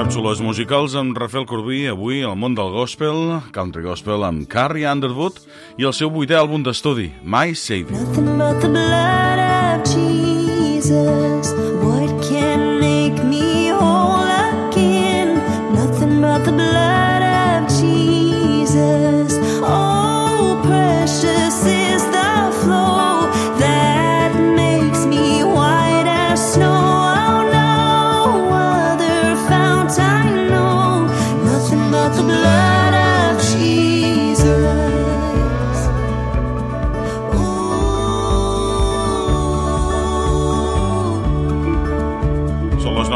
Càpsules musicals amb Rafael Corbí, avui al món del gospel, country gospel amb Carrie Underwood i el seu vuitè àlbum d'estudi, My Savior. Nothing but the blood of Jesus.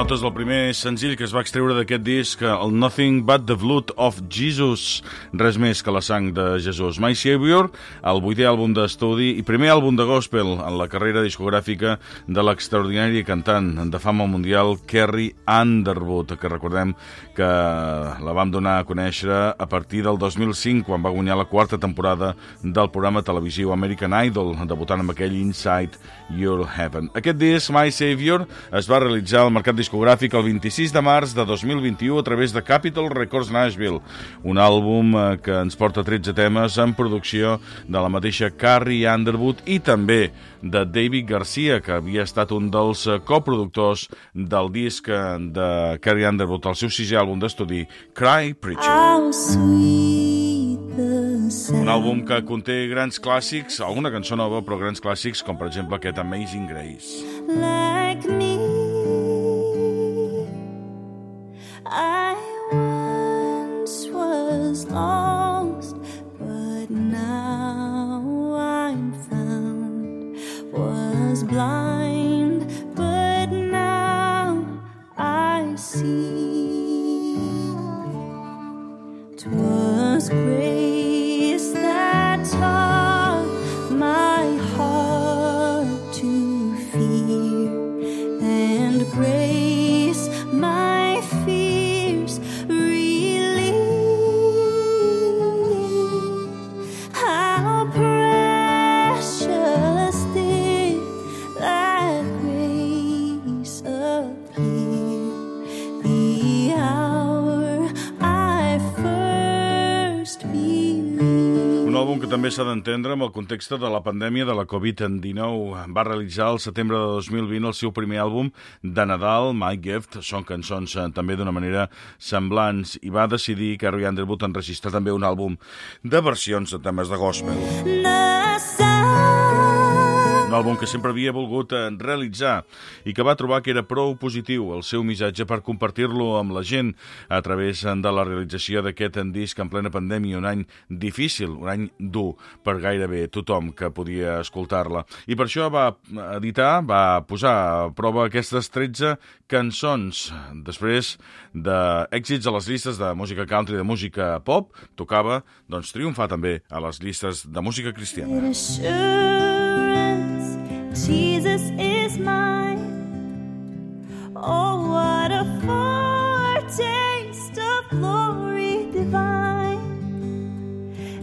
Notes del primer senzill que es va extreure d'aquest disc, el Nothing But The Blood of Jesus, res més que la sang de Jesús. My Savior, el vuitè àlbum d'estudi i primer àlbum de gospel en la carrera discogràfica de l'extraordinari cantant de fama mundial Kerry Underwood, que recordem que la vam donar a conèixer a partir del 2005, quan va guanyar la quarta temporada del programa televisiu American Idol, debutant amb aquell Inside Your Heaven. Aquest disc, My Savior, es va realitzar al mercat discogràfic el 26 de març de 2021 a través de Capitol Records Nashville, un àlbum eh, que ens porta 13 temes en producció de la mateixa Carrie Underwood i també de David Garcia, que havia estat un dels eh, coproductors del disc eh, de Carrie Underwood, el seu sisè àlbum d'estudi, Cry Preacher. How sweet the sound. Un àlbum que conté grans clàssics, alguna cançó nova, però grans clàssics, com per exemple aquest Amazing Grace. like me. I once was lost, but now I'm found. Was blind, but now I see. 'Twas grace that taught my heart to fear, and grace àlbum que també s'ha d'entendre amb el context de la pandèmia de la Covid-19. Va realitzar al setembre de 2020 el seu primer àlbum de Nadal, My Gift. Són cançons eh, també d'una manera semblants i va decidir Carrie Underwood enregistrar també un àlbum de versions de temes de gospel. Sound. Un àlbum que sempre havia volgut eh, realitzar i que va trobar que era prou positiu el seu missatge per compartir-lo amb la gent a través eh, de la realització d'aquest disc en plena pandèmia, un any difícil, un any dur per gairebé tothom que podia escoltar-la. I per això va editar, va posar a prova aquestes 13 cançons. Després d'èxits a les llistes de música country, de música pop, tocava doncs, triomfar també a les llistes de música cristiana. assurance Jesus is mine. Oh, what a foretaste of glory divine,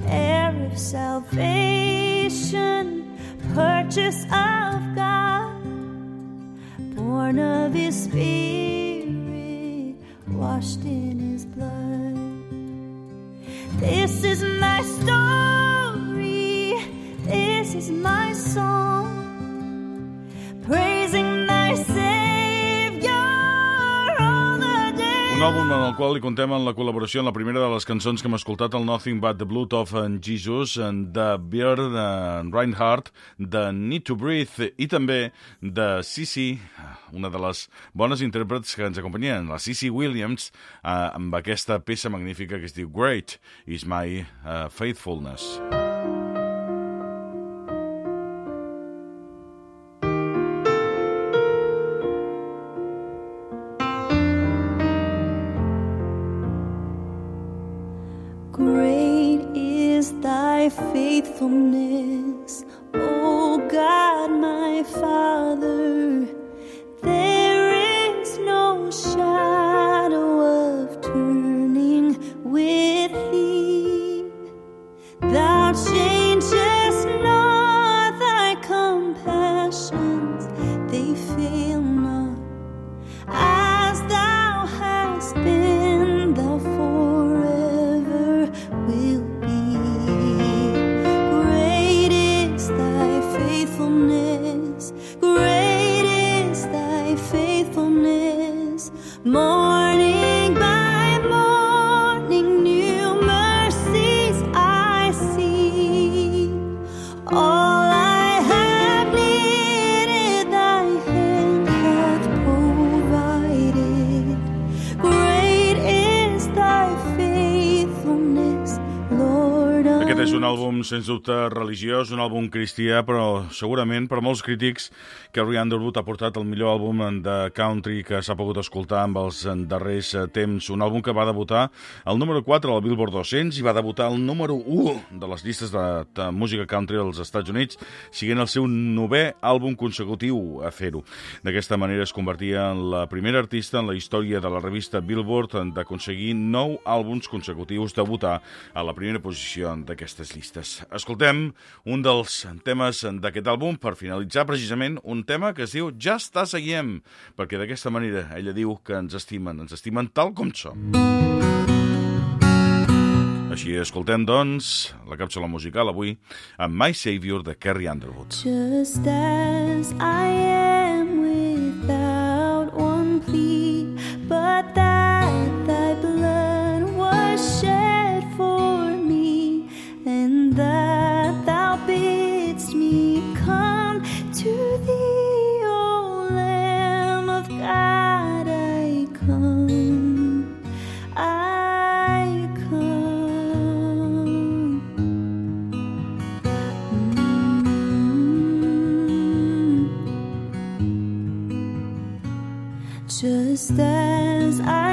heir of salvation, purchase of God, born of His Spirit, washed in His blood. This is my story. This is my song. Un àlbum en el qual li contem en la col·laboració en la primera de les cançons que hem escoltat, el Nothing But The Blood of en Jesus, de Björn en Reinhardt, de Need To Breathe i també de Cici, una de les bones intèrprets que ens acompanyien, la Cici Williams, eh, amb aquesta peça magnífica que es diu Great Is My Faithfulness. Great faithfulness, és un àlbum, sens dubte, religiós, un àlbum cristià, però segurament per molts crítics Carrie Underwood ha portat el millor àlbum de country que s'ha pogut escoltar amb els darrers eh, temps. Un àlbum que va debutar al número 4 al Billboard 200 i va debutar al número 1 de les llistes de, de música country als Estats Units, siguent el seu novè àlbum consecutiu a fer-ho. D'aquesta manera es convertia en la primera artista en la història de la revista Billboard d'aconseguir nou àlbums consecutius, debutar a la primera posició d'aquestes llistes. Escoltem un dels temes d'aquest àlbum per finalitzar precisament un tema que es diu Ja està seguiem, perquè d'aquesta manera ella diu que ens estimen, ens estimen tal com som. Així escoltem, doncs, la càpsula musical avui amb My Savior de Carrie Underwood. Just as I am Just as I